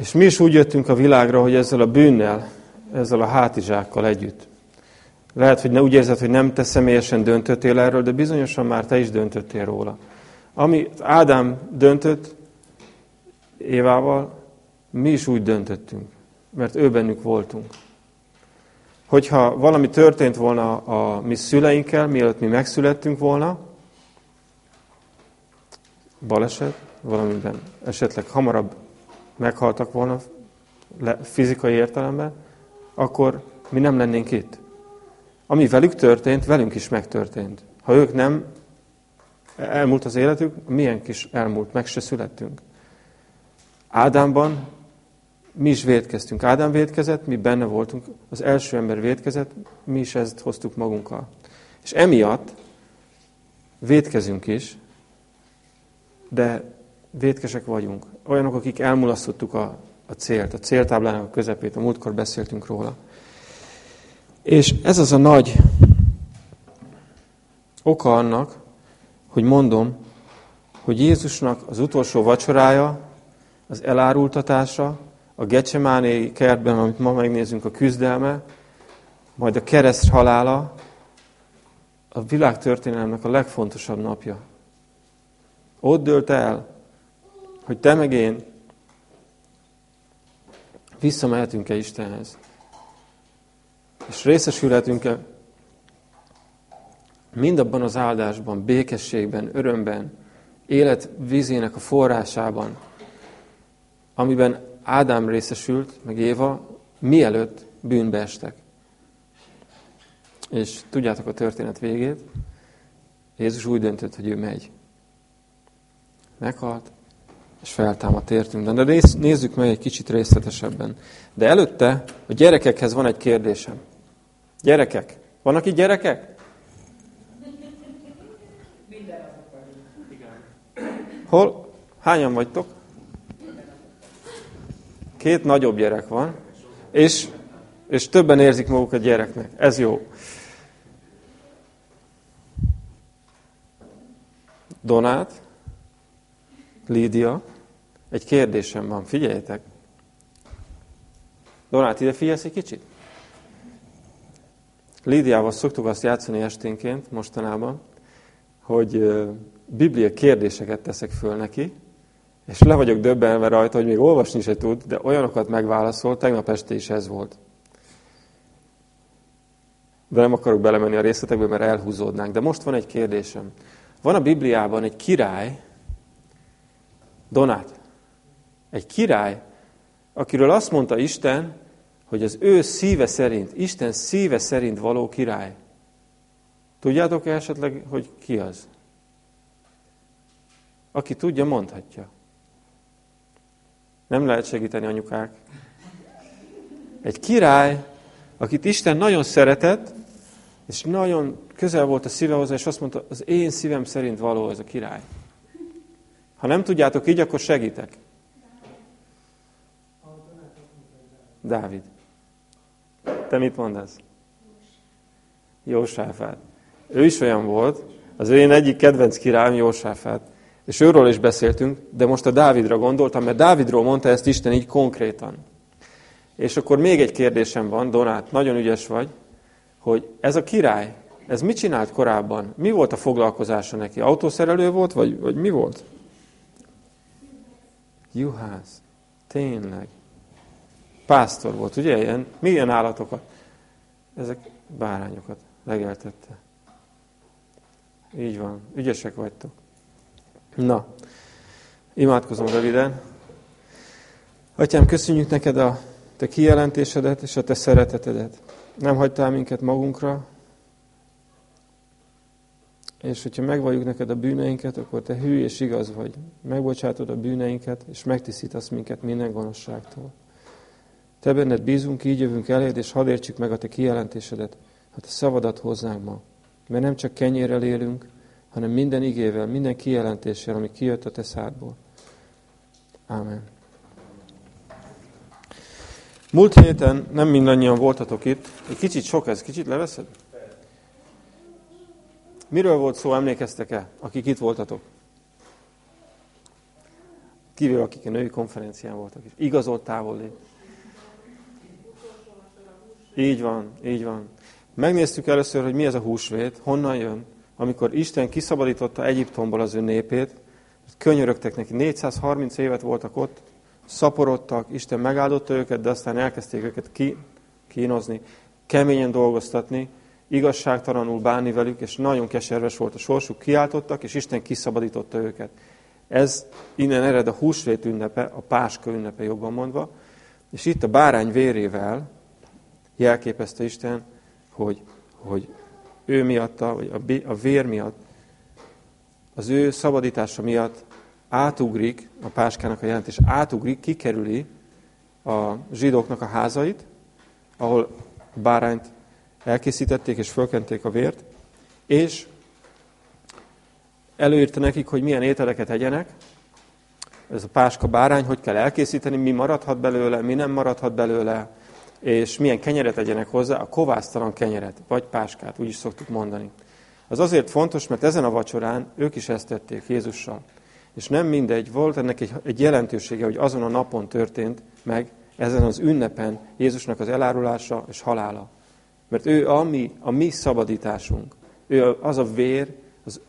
És mi is úgy jöttünk a világra, hogy ezzel a bűnnel, ezzel a hátizsákkal együtt. Lehet, hogy ne úgy érzed, hogy nem te személyesen döntöttél erről, de bizonyosan már te is döntöttél róla. Ami Ádám döntött Évával, mi is úgy döntöttünk, mert ő bennük voltunk. Hogyha valami történt volna a mi szüleinkkel, mielőtt mi megszülettünk volna, baleset, valamiben esetleg hamarabb meghaltak volna fizikai értelemben, akkor mi nem lennénk itt. Ami velük történt, velünk is megtörtént. Ha ők nem, elmúlt az életük, milyen kis elmúlt, meg se születtünk. Ádámban mi is védkeztünk. Ádám védkezett, mi benne voltunk. Az első ember védkezett, mi is ezt hoztuk magunkkal. És emiatt védkezünk is, de védkesek vagyunk. Olyanok, akik elmulasztottuk a, a célt, a céltáblának a közepét, a múltkor beszéltünk róla. És ez az a nagy oka annak, hogy mondom, hogy Jézusnak az utolsó vacsorája, az elárultatása, a Gecsemáné kertben, amit ma megnézünk, a küzdelme, majd a kereszt halála, a világtörténelemnek a legfontosabb napja. Ott dőlt el, hogy te meg én visszamehetünk-e Istenhez. És részesülhetünk-e mindabban az áldásban, békességben, örömben, élet vízének a forrásában, amiben Ádám részesült, meg Éva, mielőtt bűnbe estek. És tudjátok a történet végét, Jézus úgy döntött, hogy ő megy. Meghalt, és feltámadt értünk. De nézzük meg egy kicsit részletesebben. De előtte a gyerekekhez van egy kérdésem. Gyerekek. Vannak itt gyerekek? Hol? Hányan vagytok? Két nagyobb gyerek van, és, és többen érzik magukat gyereknek. Ez jó. Donát, Lídia, egy kérdésem van, figyeljetek. Donát, ide figyelsz egy kicsit? Lídiával szoktuk azt játszani esténként, mostanában, hogy biblia kérdéseket teszek föl neki, és le vagyok döbbenve rajta, hogy még olvasni se tud, de olyanokat megválaszol, tegnap este is ez volt. De nem akarok belemenni a részletekbe, mert elhúzódnánk. De most van egy kérdésem. Van a Bibliában egy király, Donát, egy király, akiről azt mondta Isten, hogy az ő szíve szerint, Isten szíve szerint való király. Tudjátok -e esetleg, hogy ki az? Aki tudja, mondhatja. Nem lehet segíteni anyukák. Egy király, akit Isten nagyon szeretett, és nagyon közel volt a szíve hozzá, és azt mondta, az én szívem szerint való ez a király. Ha nem tudjátok így, akkor segítek. Dávid. Te mit mondasz? Jósáfát. Ő is olyan volt, az én egyik kedvenc királyom Jósáfát. És őről is beszéltünk, de most a Dávidra gondoltam, mert Dávidról mondta ezt Isten így konkrétan. És akkor még egy kérdésem van, Donát, nagyon ügyes vagy, hogy ez a király, ez mit csinált korábban? Mi volt a foglalkozása neki? Autószerelő volt, vagy, vagy mi volt? Juhász. Tényleg. Pásztor volt, ugye? Ilyen, milyen állatokat? Ezek bárányokat legeltette. Így van. Ügyesek vagytok. Na, imádkozom röviden. Atyám, köszönjük neked a te kijelentésedet és a te szeretetedet. Nem hagytál minket magunkra, és hogyha megvalljuk neked a bűneinket, akkor te hű és igaz vagy. Megbocsátod a bűneinket, és megtisztítasz minket minden gonoszságtól. Te benned bízunk, így jövünk eléd, és hadd értsük meg a te kijelentésedet, ha te szavadat hozzánk ma. Mert nem csak kenyérrel élünk, hanem minden igével, minden kijelentéssel, ami kijött a te szádból. Ámen. Múlt héten nem mindannyian voltatok itt. Egy kicsit sok ez, kicsit leveszed? Miről volt szó, emlékeztek-e, akik itt voltatok? Kivéve akik a női konferencián voltak, és igazolt távol Így van, így van. Megnéztük először, hogy mi ez a húsvét, honnan jön, amikor Isten kiszabadította Egyiptomból az ő népét, könyörögtek neki, 430 évet voltak ott, szaporodtak, Isten megáldotta őket, de aztán elkezdték őket ki, kínozni, keményen dolgoztatni, igazságtalanul bánni velük, és nagyon keserves volt a sorsuk, kiáltottak, és Isten kiszabadította őket. Ez innen ered a húsvét ünnepe, a páska ünnepe jobban mondva, és itt a bárány vérével jelképezte Isten, hogy, hogy ő miatta, vagy a vér miatt, az ő szabadítása miatt átugrik, a páskának a jelentés átugrik, kikerüli a zsidóknak a házait, ahol bárányt elkészítették és fölkenték a vért, és előírta nekik, hogy milyen ételeket egyenek, ez a páska bárány, hogy kell elkészíteni, mi maradhat belőle, mi nem maradhat belőle, és milyen kenyeret egyenek hozzá, a kovásztalan kenyeret, vagy páskát, úgy is szoktuk mondani. Az azért fontos, mert ezen a vacsorán ők is ezt tették Jézussal. És nem mindegy, volt ennek egy, egy jelentősége, hogy azon a napon történt meg, ezen az ünnepen Jézusnak az elárulása és halála. Mert ő a mi, a mi szabadításunk. Ő az a vér, az,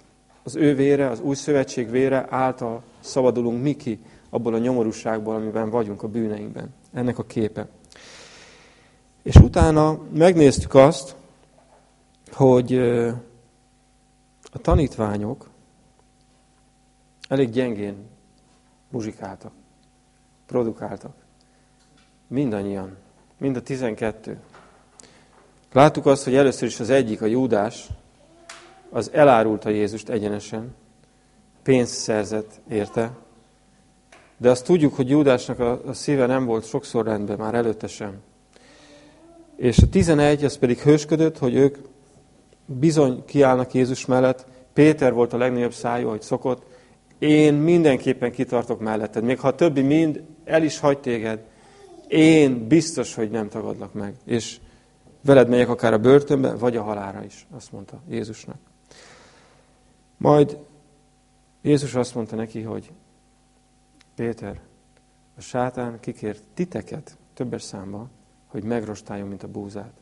az ő vére, az új szövetség vére által szabadulunk mi ki abból a nyomorúságból, amiben vagyunk a bűneinkben. Ennek a képe. És utána megnéztük azt, hogy a tanítványok elég gyengén muzsikáltak, produkáltak. Mindannyian, mind a tizenkettő. Láttuk azt, hogy először is az egyik, a Júdás, az elárulta Jézust egyenesen, pénzt szerzett érte, de azt tudjuk, hogy Júdásnak a, a szíve nem volt sokszor rendben, már előtte sem. És a tizenegy, az pedig hősködött, hogy ők bizony kiállnak Jézus mellett. Péter volt a legnagyobb szájú, hogy szokott. Én mindenképpen kitartok melletted. Még ha a többi mind el is hagy téged, én biztos, hogy nem tagadlak meg. És veled megyek akár a börtönbe, vagy a halára is, azt mondta Jézusnak. Majd Jézus azt mondta neki, hogy Péter, a sátán kikért titeket többes számba, hogy megrostáljon, mint a búzát.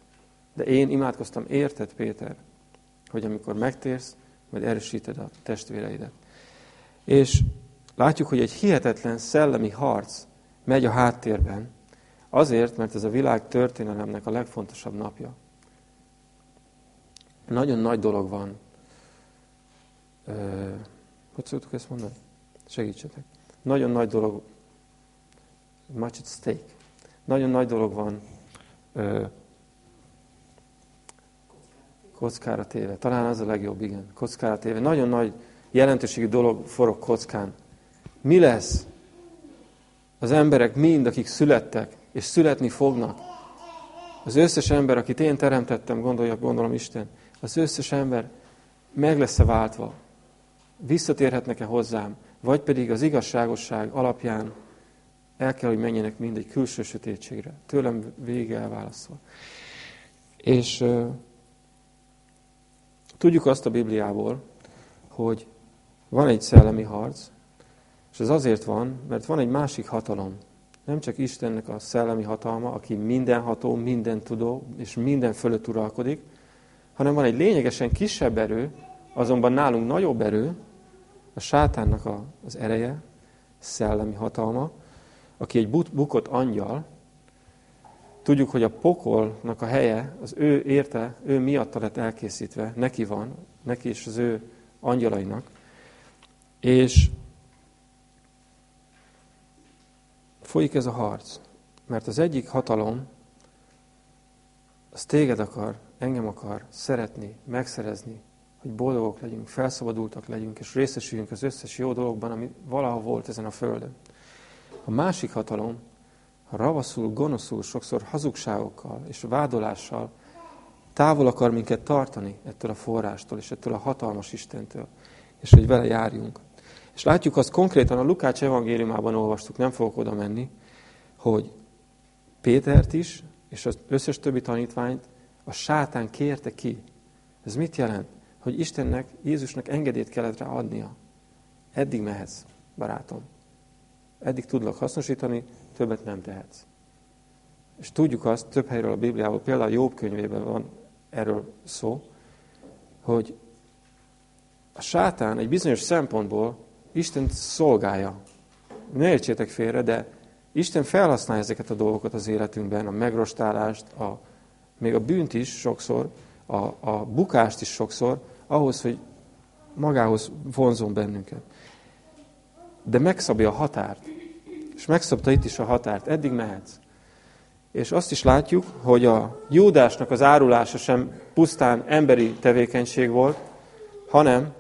De én imádkoztam, érted, Péter, hogy amikor megtérsz, majd erősíted a testvéreidet. És látjuk, hogy egy hihetetlen szellemi harc megy a háttérben, azért, mert ez a világ történelemnek a legfontosabb napja. Nagyon nagy dolog van. Ö, hogy szoktuk ezt mondani? Segítsetek. Nagyon nagy dolog, much at stake. Nagyon nagy dolog van ö, kockára téve. Talán az a legjobb, igen. Kockára téve. Nagyon nagy jelentőségű dolog forog kockán. Mi lesz az emberek mind, akik születtek, és születni fognak? Az összes ember, akit én teremtettem, gondolja, gondolom Isten, az összes ember meg lesz-e váltva? Visszatérhetnek-e hozzám? Vagy pedig az igazságosság alapján el kell, hogy menjenek mind egy külső sötétségre. Tőlem vége elválaszol. És uh, tudjuk azt a Bibliából, hogy van egy szellemi harc, és ez azért van, mert van egy másik hatalom. Nem csak Istennek a szellemi hatalma, aki mindenható, minden tudó, és minden fölött uralkodik, hanem van egy lényegesen kisebb erő, azonban nálunk nagyobb erő, a sátánnak a, az ereje, szellemi hatalma, aki egy bukott angyal, tudjuk, hogy a pokolnak a helye az ő érte, ő miatta lett elkészítve, neki van, neki és az ő angyalainak. És folyik ez a harc, mert az egyik hatalom, az téged akar, engem akar szeretni, megszerezni, hogy boldogok legyünk, felszabadultak legyünk, és részesüljünk az összes jó dologban, ami valaha volt ezen a földön. A másik hatalom, ha ravaszul, gonoszul, sokszor hazugságokkal és vádolással távol akar minket tartani ettől a forrástól és ettől a hatalmas Istentől, és hogy vele járjunk. És látjuk azt konkrétan a Lukács evangéliumában olvastuk, nem fogok oda menni, hogy Pétert is, és az összes többi tanítványt a sátán kérte ki. Ez mit jelent? Hogy Istennek, Jézusnak engedélyt kellett rá adnia. Eddig mehetsz, barátom. Eddig tudlak hasznosítani, többet nem tehetsz. És tudjuk azt, több helyről a Bibliában, például Jobb könyvében van erről szó, hogy a sátán egy bizonyos szempontból Isten szolgálja. Ne értsétek félre, de Isten felhasználja ezeket a dolgokat az életünkben, a megrostálást, a, még a bűnt is sokszor, a, a bukást is sokszor, ahhoz, hogy magához vonzon bennünket. De megszabja a határt. És megszabta itt is a határt. Eddig mehetsz. És azt is látjuk, hogy a Júdásnak az árulása sem pusztán emberi tevékenység volt, hanem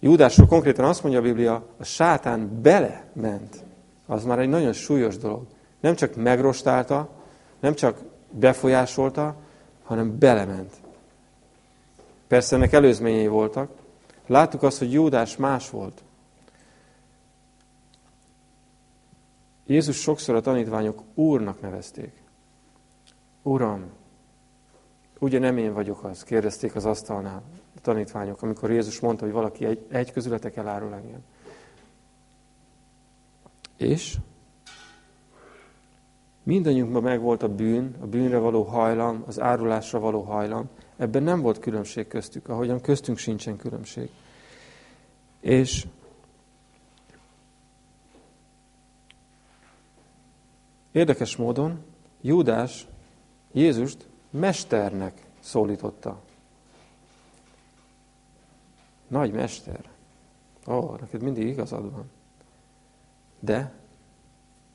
Júdásról konkrétan azt mondja a Biblia, a sátán bele ment. Az már egy nagyon súlyos dolog. Nem csak megrostálta, nem csak befolyásolta, hanem belement. Persze ennek előzményei voltak. Láttuk azt, hogy Júdás más volt. Jézus sokszor a tanítványok úrnak nevezték. Uram, ugye nem én vagyok az, kérdezték az asztalnál tanítványok, amikor Jézus mondta, hogy valaki egy, egy közületek elárul engem. És mindannyiunkban megvolt a bűn, a bűnre való hajlam, az árulásra való hajlam. Ebben nem volt különbség köztük, ahogyan köztünk sincsen különbség. És érdekes módon Júdás Jézust mesternek szólította. Nagy mester. Ó, neked mindig igazad van. De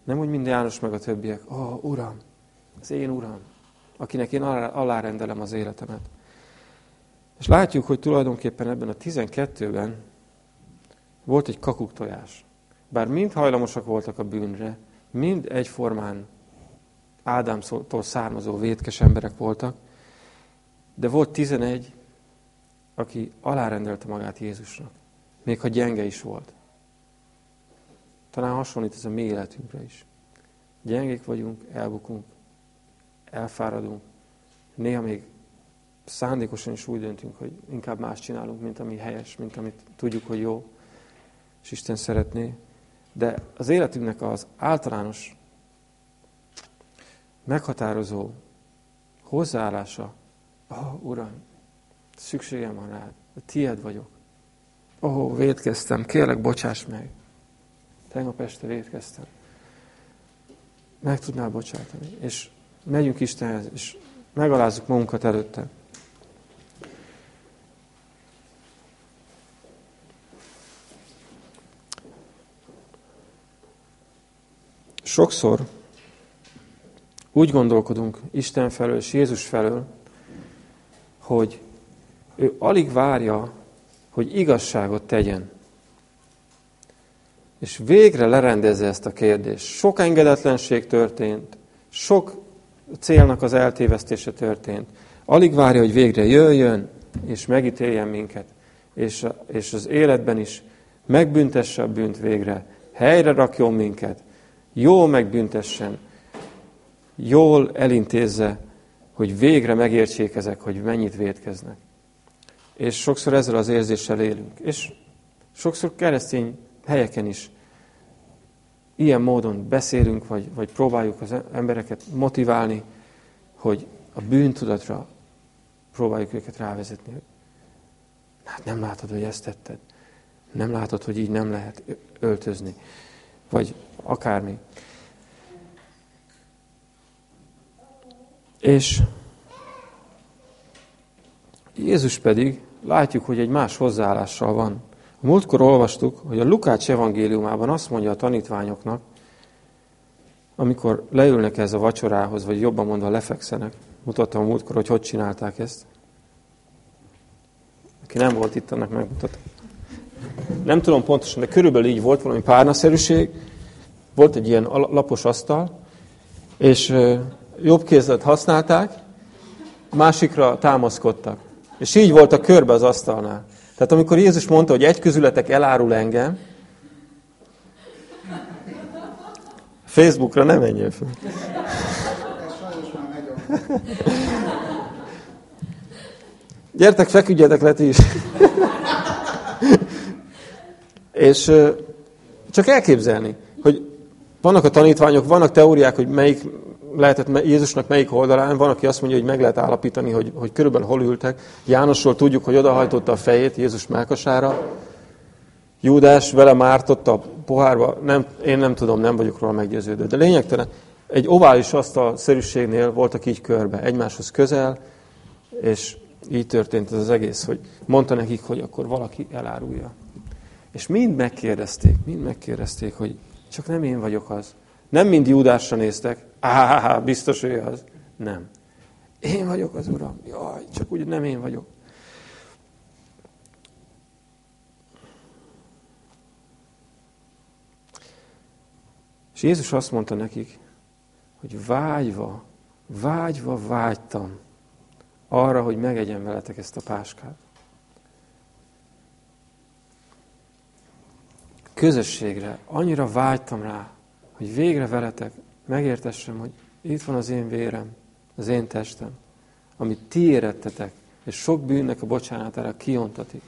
nem úgy, mint János meg a többiek. Ó, Uram, az én Uram, akinek én alárendelem az életemet. És látjuk, hogy tulajdonképpen ebben a 12-ben volt egy kakuktojás. Bár mind hajlamosak voltak a bűnre, mind egyformán Ádámtól származó vétkes emberek voltak, de volt 11, aki alárendelte magát Jézusnak, még ha gyenge is volt. Talán hasonlít ez a mi életünkre is. Gyengék vagyunk, elbukunk, elfáradunk, néha még szándékosan is úgy döntünk, hogy inkább más csinálunk, mint ami helyes, mint amit tudjuk, hogy jó, és Isten szeretné. De az életünknek az általános meghatározó hozzáállása, oh, Uram, szükségem van rád, tied vagyok. Ó, oh, védkeztem, kérlek, bocsáss meg. Tegnap este védkeztem. Meg tudnál bocsátani. És megyünk Istenhez, és megalázzuk magunkat előtte. Sokszor úgy gondolkodunk Isten felől és Jézus felől, hogy ő alig várja, hogy igazságot tegyen. És végre lerendezze ezt a kérdést. Sok engedetlenség történt, sok célnak az eltévesztése történt. Alig várja, hogy végre jöjjön, és megítéljen minket. És, és az életben is megbüntesse a bűnt végre, helyre rakjon minket, jól megbüntessen, jól elintézze, hogy végre megértsék ezek, hogy mennyit védkeznek. És sokszor ezzel az érzéssel élünk. És sokszor keresztény helyeken is ilyen módon beszélünk, vagy, vagy próbáljuk az embereket motiválni, hogy a bűntudatra próbáljuk őket rávezetni. Hát nem látod, hogy ezt tetted. Nem látod, hogy így nem lehet öltözni. Vagy akármi. És Jézus pedig látjuk, hogy egy más hozzáállással van. A múltkor olvastuk, hogy a Lukács evangéliumában azt mondja a tanítványoknak, amikor leülnek ez a vacsorához, vagy jobban mondva lefekszenek, mutattam a múltkor, hogy hogy csinálták ezt. Aki nem volt itt, annak megmutatom. Nem tudom pontosan, de körülbelül így volt valami párnaszerűség. Volt egy ilyen lapos asztal, és jobb kézlet használták, másikra támaszkodtak. És így voltak körbe az asztalnál. Tehát amikor Jézus mondta, hogy egy közületek elárul engem, Facebookra nem menjél fel. Gyertek, feküdjetek le ti is. És csak elképzelni, hogy Vannak a tanítványok, vannak teóriák, hogy melyik lehetett Jézusnak melyik oldalán, van, aki azt mondja, hogy meg lehet állapítani, hogy, hogy körülbelül hol ültek. Jánosról tudjuk, hogy odahajtotta a fejét Jézus mákasára. Júdás vele mártotta a pohárba, nem, én nem tudom, nem vagyok róla meggyőződő. De lényegtelen, egy ovális asztal szerűségnél voltak így körbe, egymáshoz közel, és így történt ez az egész, hogy mondta nekik, hogy akkor valaki elárulja. És mind megkérdezték, mind megkérdezték, hogy csak nem én vagyok az. Nem mind Júdásra néztek, áhá, biztos ő az. Nem. Én vagyok az Uram. Jaj, csak úgy nem én vagyok. És Jézus azt mondta nekik, hogy vágyva, vágyva vágytam arra, hogy megegyem veletek ezt a páskát. Közösségre, annyira vágytam rá, hogy végre veletek megértessem, hogy itt van az én vérem, az én testem, amit ti érettetek, és sok bűnnek a bocsánatára kiontatik.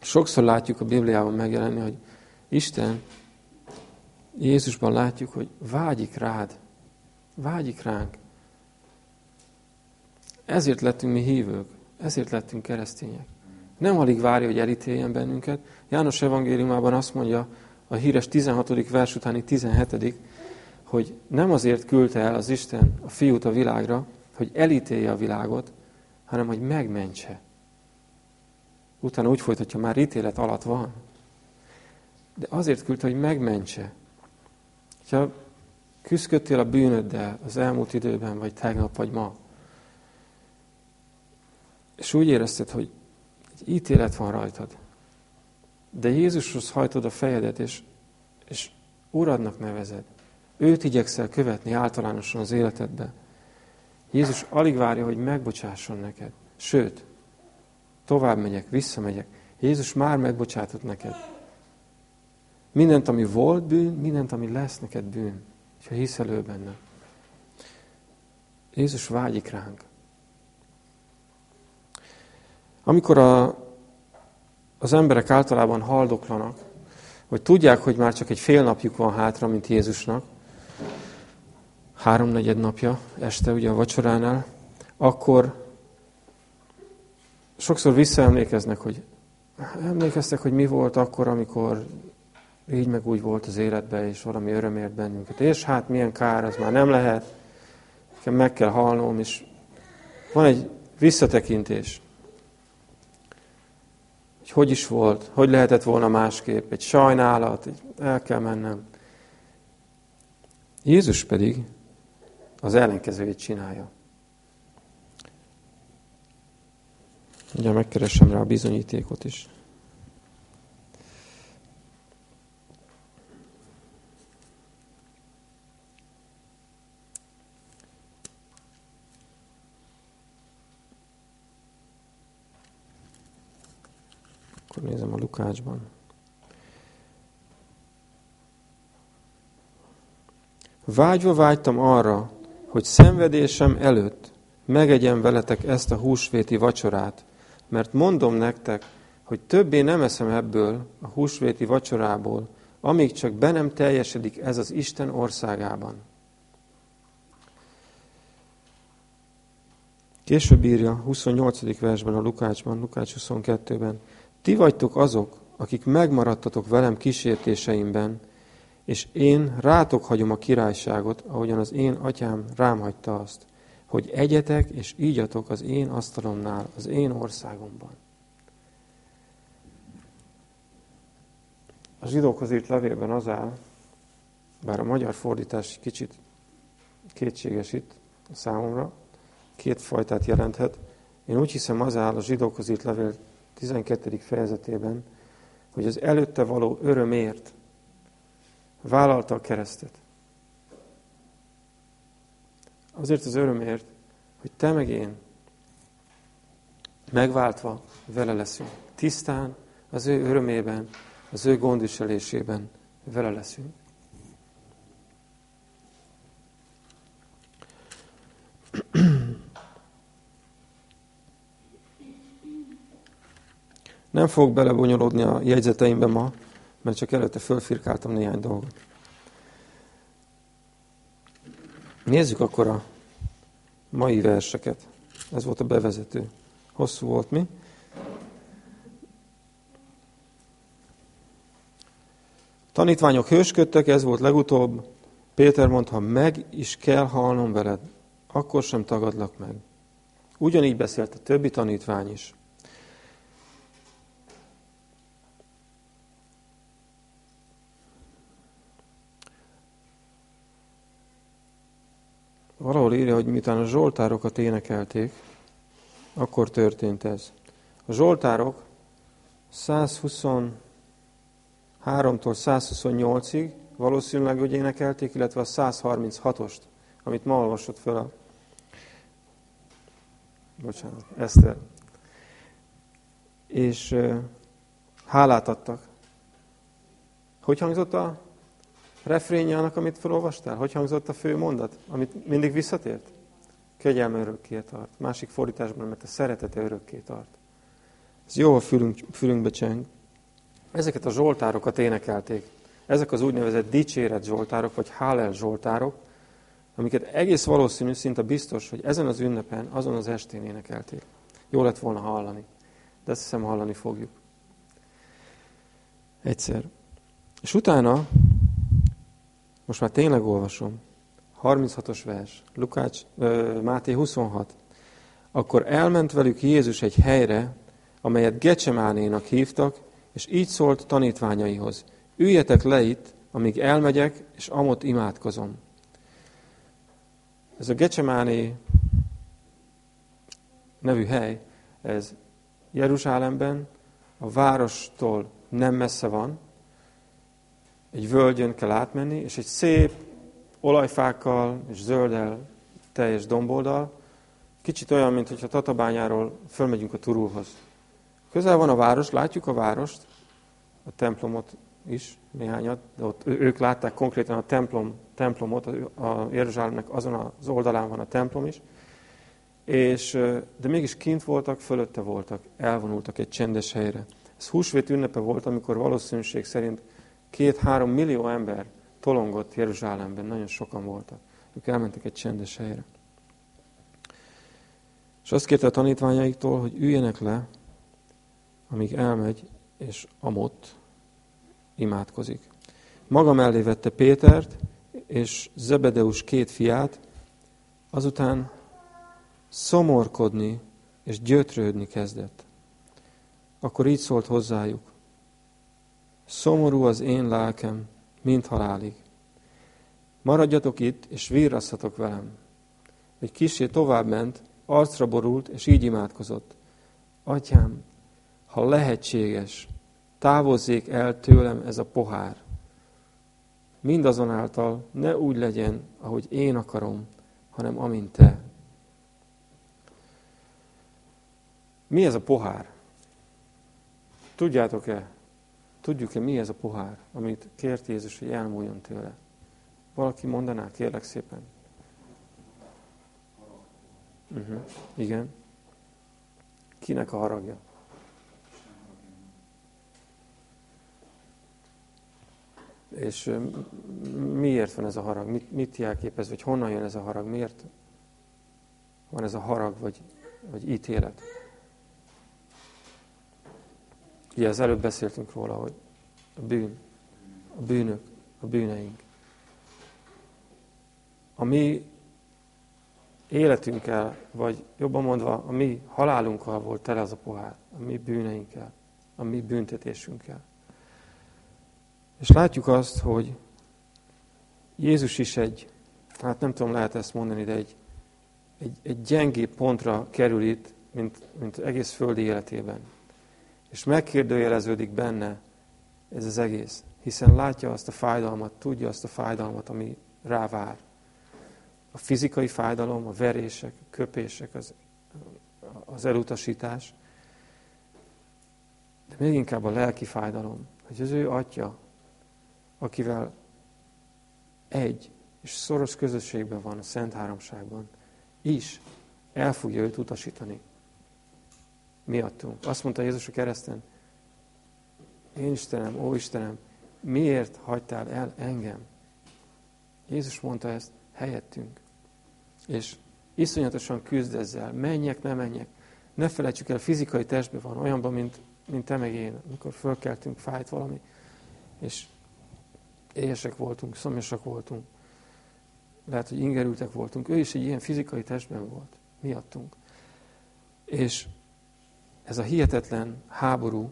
Sokszor látjuk a Bibliában megjelenni, hogy Isten Jézusban látjuk, hogy vágyik rád, vágyik ránk. Ezért lettünk mi hívők, ezért lettünk keresztények. Nem alig várja, hogy elítéljen bennünket. János evangéliumában azt mondja, a híres 16. vers utáni 17. hogy nem azért küldte el az Isten a fiút a világra, hogy elítélje a világot, hanem hogy megmentse. Utána úgy folytatja, már ítélet alatt van. De azért küldte, hogy megmentse. Ha küzdködtél a bűnöddel az elmúlt időben, vagy tegnap, vagy ma, és úgy érezted, hogy egy ítélet van rajtad, de Jézushoz hajtod a fejedet, és, és Uradnak nevezed. Őt igyekszel követni általánosan az életedbe. Jézus alig várja, hogy megbocsásson neked. Sőt, tovább megyek, visszamegyek. Jézus már megbocsátott neked. Mindent, ami volt bűn, mindent, ami lesz neked bűn, ha hiszel ő benne. Jézus vágyik ránk. Amikor a, az emberek általában haldoklanak, hogy tudják, hogy már csak egy fél napjuk van hátra, mint Jézusnak, háromnegyed napja, este ugye a vacsoránál, akkor sokszor visszaemlékeznek, hogy emlékeztek, hogy mi volt akkor, amikor így meg úgy volt az életben, és valami örömért bennünket. És hát milyen kár, az már nem lehet, nekem meg kell halnom, és van egy visszatekintés hogy hogy is volt, hogy lehetett volna másképp, egy sajnálat, egy el kell mennem. Jézus pedig az ellenkezőjét csinálja. Ugye megkeresem rá a bizonyítékot is. Akkor nézem a Lukácsban. Vágyva vágytam arra, hogy szenvedésem előtt megegyem veletek ezt a húsvéti vacsorát, mert mondom nektek, hogy többé nem eszem ebből a húsvéti vacsorából, amíg csak be nem teljesedik ez az Isten országában. Később írja 28. versben a Lukácsban, Lukács 22-ben, ti vagytok azok, akik megmaradtatok velem kísértéseimben, és én rátok hagyom a királyságot, ahogyan az én atyám rám hagyta azt, hogy egyetek és ígyatok az én asztalomnál, az én országomban. A zsidókhoz írt levélben az áll, bár a magyar fordítás kicsit kétséges itt számomra, két fajtát jelenthet. Én úgy hiszem az áll a zsidókhoz írt levél 12. fejezetében, hogy az előtte való örömért vállalta a keresztet. Azért az örömért, hogy te meg én megváltva vele leszünk. Tisztán az ő örömében, az ő gondviselésében vele leszünk. Fogok belebonyolódni a jegyzeteimbe ma, mert csak előtte fölfirkáltam néhány dolgot. Nézzük akkor a mai verseket. Ez volt a bevezető. Hosszú volt mi? Tanítványok hősködtek, ez volt legutóbb. Péter mondta, meg is kell halnom veled, akkor sem tagadlak meg. Ugyanígy beszélt a többi tanítvány is. Valahol írja, hogy miután a zsoltárokat énekelték, akkor történt ez. A zsoltárok 123-tól 128-ig valószínűleg, hogy énekelték, illetve a 136-ost, amit ma olvasott fel a bocsánat, Eszter. És hálát adtak. Hogy hangzott a refrénje annak, amit felolvastál? Hogy hangzott a fő mondat, amit mindig visszatért? Kegyelme örökké tart. Másik fordításban, mert a szeretete örökké tart. Ez jó a fülünk, fülünkbe cseng. Ezeket a zsoltárokat énekelték. Ezek az úgynevezett dicséret zsoltárok, vagy hálel zsoltárok, amiket egész valószínű, szinte biztos, hogy ezen az ünnepen, azon az estén énekelték. Jó lett volna hallani, de ezt hiszem hallani fogjuk. Egyszer. És utána, most már tényleg olvasom, 36-os vers, Lukács, ö, Máté 26. Akkor elment velük Jézus egy helyre, amelyet Gecsemánénak hívtak, és így szólt tanítványaihoz. Üljetek le itt, amíg elmegyek, és amott imádkozom. Ez a Gecsemáné nevű hely, ez Jeruzsálemben, a várostól nem messze van, egy völgyön kell átmenni, és egy szép olajfákkal és zölddel teljes domboldal, kicsit olyan, mint hogyha Tatabányáról fölmegyünk a Turulhoz. Közel van a város, látjuk a várost, a templomot is, néhányat, de ott ők látták konkrétan a templom, templomot, a Jeruzsálemnek azon az oldalán van a templom is, és, de mégis kint voltak, fölötte voltak, elvonultak egy csendes helyre. Ez húsvét ünnepe volt, amikor valószínűség szerint két-három millió ember tolongott Jeruzsálemben, nagyon sokan voltak. Ők elmentek egy csendes helyre. És azt kérte a tanítványaiktól, hogy üljenek le, amíg elmegy, és amott imádkozik. Maga mellé vette Pétert és Zebedeus két fiát, azután szomorkodni és gyötrődni kezdett. Akkor így szólt hozzájuk. Szomorú az én lelkem, mint halálig. Maradjatok itt, és virrasszatok velem. Egy kisé tovább ment, arcra borult, és így imádkozott. Atyám, ha lehetséges, távozzék el tőlem ez a pohár. Mindazonáltal ne úgy legyen, ahogy én akarom, hanem amint te. Mi ez a pohár? Tudjátok-e? Tudjuk-e, mi ez a pohár, amit kért Jézus, hogy elmúljon tőle? Valaki mondaná, kérlek szépen. Uh-huh. Igen. Kinek a haragja? És miért van ez a harag? Mit, mit jelképez, vagy honnan jön ez a harag? Miért van ez a harag, vagy, vagy ítélet? Ugye az előbb beszéltünk róla, hogy a bűn, a bűnök, a bűneink. A mi életünkkel, vagy jobban mondva, a mi halálunkkal volt tele az a pohár, a mi bűneinkkel, a mi büntetésünkkel. És látjuk azt, hogy Jézus is egy, hát nem tudom, lehet ezt mondani, de egy, egy, egy gyengébb pontra kerül itt, mint, mint egész földi életében. És megkérdőjeleződik benne ez az egész, hiszen látja azt a fájdalmat, tudja azt a fájdalmat, ami rávár. A fizikai fájdalom, a verések, a köpések, az, az elutasítás, de még inkább a lelki fájdalom, hogy az ő atya, akivel egy és szoros közösségben van a Szent Háromságban, is el fogja őt utasítani. Miattunk. Azt mondta Jézus a kereszten, én Istenem, ó Istenem, miért hagytál el engem? Jézus mondta ezt helyettünk. És iszonyatosan küzd ezzel. Menjek, ne menjek. Ne felejtsük el, fizikai testben van, olyanban, mint, mint te meg én. Amikor fölkeltünk, fájt valami, és éhesek voltunk, szomjasak voltunk. Lehet, hogy ingerültek voltunk. Ő is egy ilyen fizikai testben volt. Miattunk. És ez a hihetetlen háború,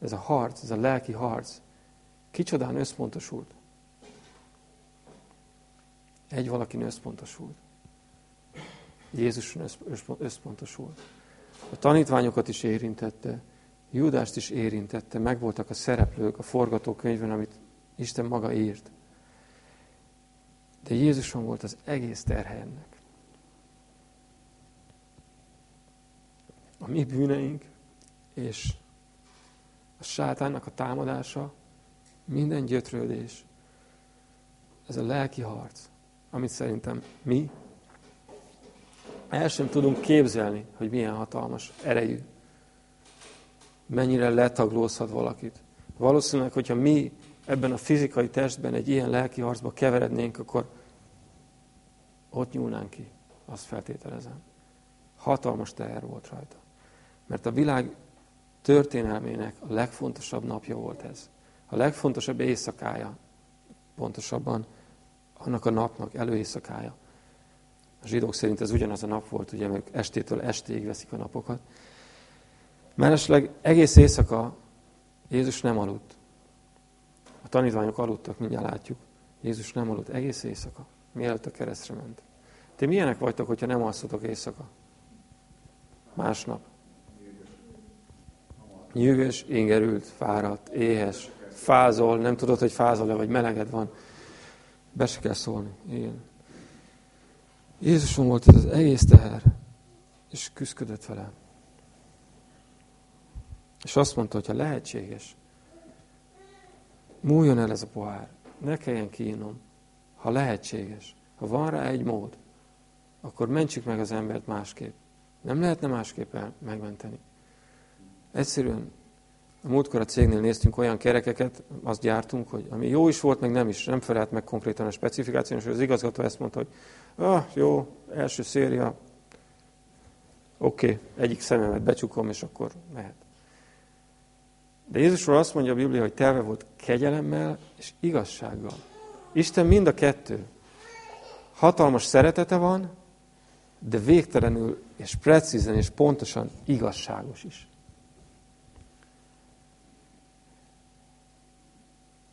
ez a harc, ez a lelki harc, kicsodán összpontosult. Egy valakin összpontosult. Jézuson összpontosult. A tanítványokat is érintette, Júdást is érintette, megvoltak a szereplők a forgatókönyvben, amit Isten maga írt. De Jézuson volt az egész terhe ennek. A mi bűneink és a sátánnak a támadása, minden gyötrődés, ez a lelki harc, amit szerintem mi el sem tudunk képzelni, hogy milyen hatalmas erejű. Mennyire letaglózhat valakit. Valószínűleg, hogyha mi ebben a fizikai testben egy ilyen lelki harcba keverednénk, akkor ott nyúlnánk ki. Azt feltételezem. Hatalmas teher volt rajta. Mert a világ történelmének a legfontosabb napja volt ez. A legfontosabb éjszakája, pontosabban annak a napnak előéjszakája. A zsidók szerint ez ugyanaz a nap volt, ugye, meg estétől estéig veszik a napokat. Mellesleg egész éjszaka Jézus nem aludt. A tanítványok aludtak, mindjárt látjuk. Jézus nem aludt egész éjszaka, mielőtt a keresztre ment. Ti milyenek vagytok, hogyha nem alszotok éjszaka? Másnap. Nyűgös, ingerült, fáradt, éhes, fázol, nem tudod, hogy fázol-e, vagy meleged van. Be se kell szólni. Igen. Jézuson volt ez az egész teher, és küzdködött vele. És azt mondta, hogy ha lehetséges, múljon el ez a pohár, ne kelljen kínom, ha lehetséges, ha van rá egy mód, akkor mentsük meg az embert másképp. Nem lehetne másképp megmenteni. Egyszerűen a múltkor a cégnél néztünk olyan kerekeket, azt gyártunk, hogy ami jó is volt, meg nem is, nem felelt meg konkrétan a specifikáció, és az igazgató ezt mondta, hogy ah, jó, első széria, oké, okay, egyik szememet becsukom, és akkor mehet. De Jézusról azt mondja a Biblia, hogy telve volt kegyelemmel és igazsággal. Isten mind a kettő. Hatalmas szeretete van, de végtelenül és precízen és pontosan igazságos is.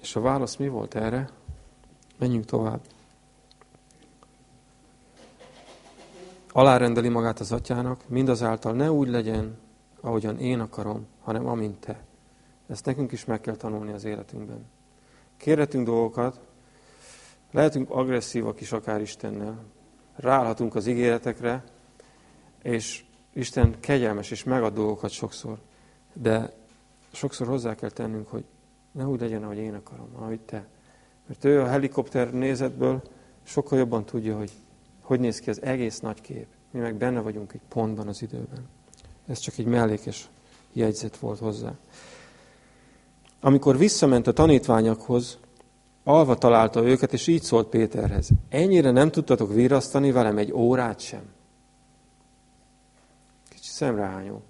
És a válasz mi volt erre? Menjünk tovább. Alárendeli magát az atyának, mindazáltal ne úgy legyen, ahogyan én akarom, hanem amint te. Ezt nekünk is meg kell tanulni az életünkben. Kérhetünk dolgokat, lehetünk agresszívak is akár Istennel, ráállhatunk az ígéretekre, és Isten kegyelmes és megad dolgokat sokszor, de sokszor hozzá kell tennünk, hogy ne úgy legyen, ahogy én akarom, ahogy te. Mert ő a helikopter nézetből sokkal jobban tudja, hogy hogy néz ki az egész nagy kép. Mi meg benne vagyunk egy pontban az időben. Ez csak egy mellékes jegyzet volt hozzá. Amikor visszament a tanítványokhoz, alva találta őket, és így szólt Péterhez. Ennyire nem tudtatok virasztani velem egy órát sem. Kicsi szemrehányó.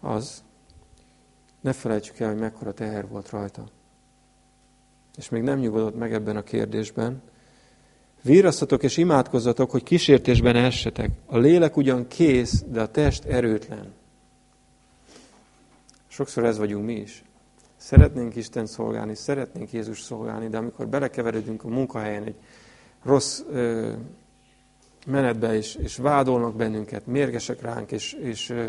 Az, ne felejtsük el, hogy mekkora teher volt rajta. És még nem nyugodott meg ebben a kérdésben. Vírasztatok és imádkozzatok, hogy kísértésben essetek. A lélek ugyan kész, de a test erőtlen. Sokszor ez vagyunk mi is. Szeretnénk Isten szolgálni, szeretnénk Jézus szolgálni, de amikor belekeveredünk a munkahelyen egy rossz ö, menetbe, és, és vádolnak bennünket, mérgesek ránk, és, és ö,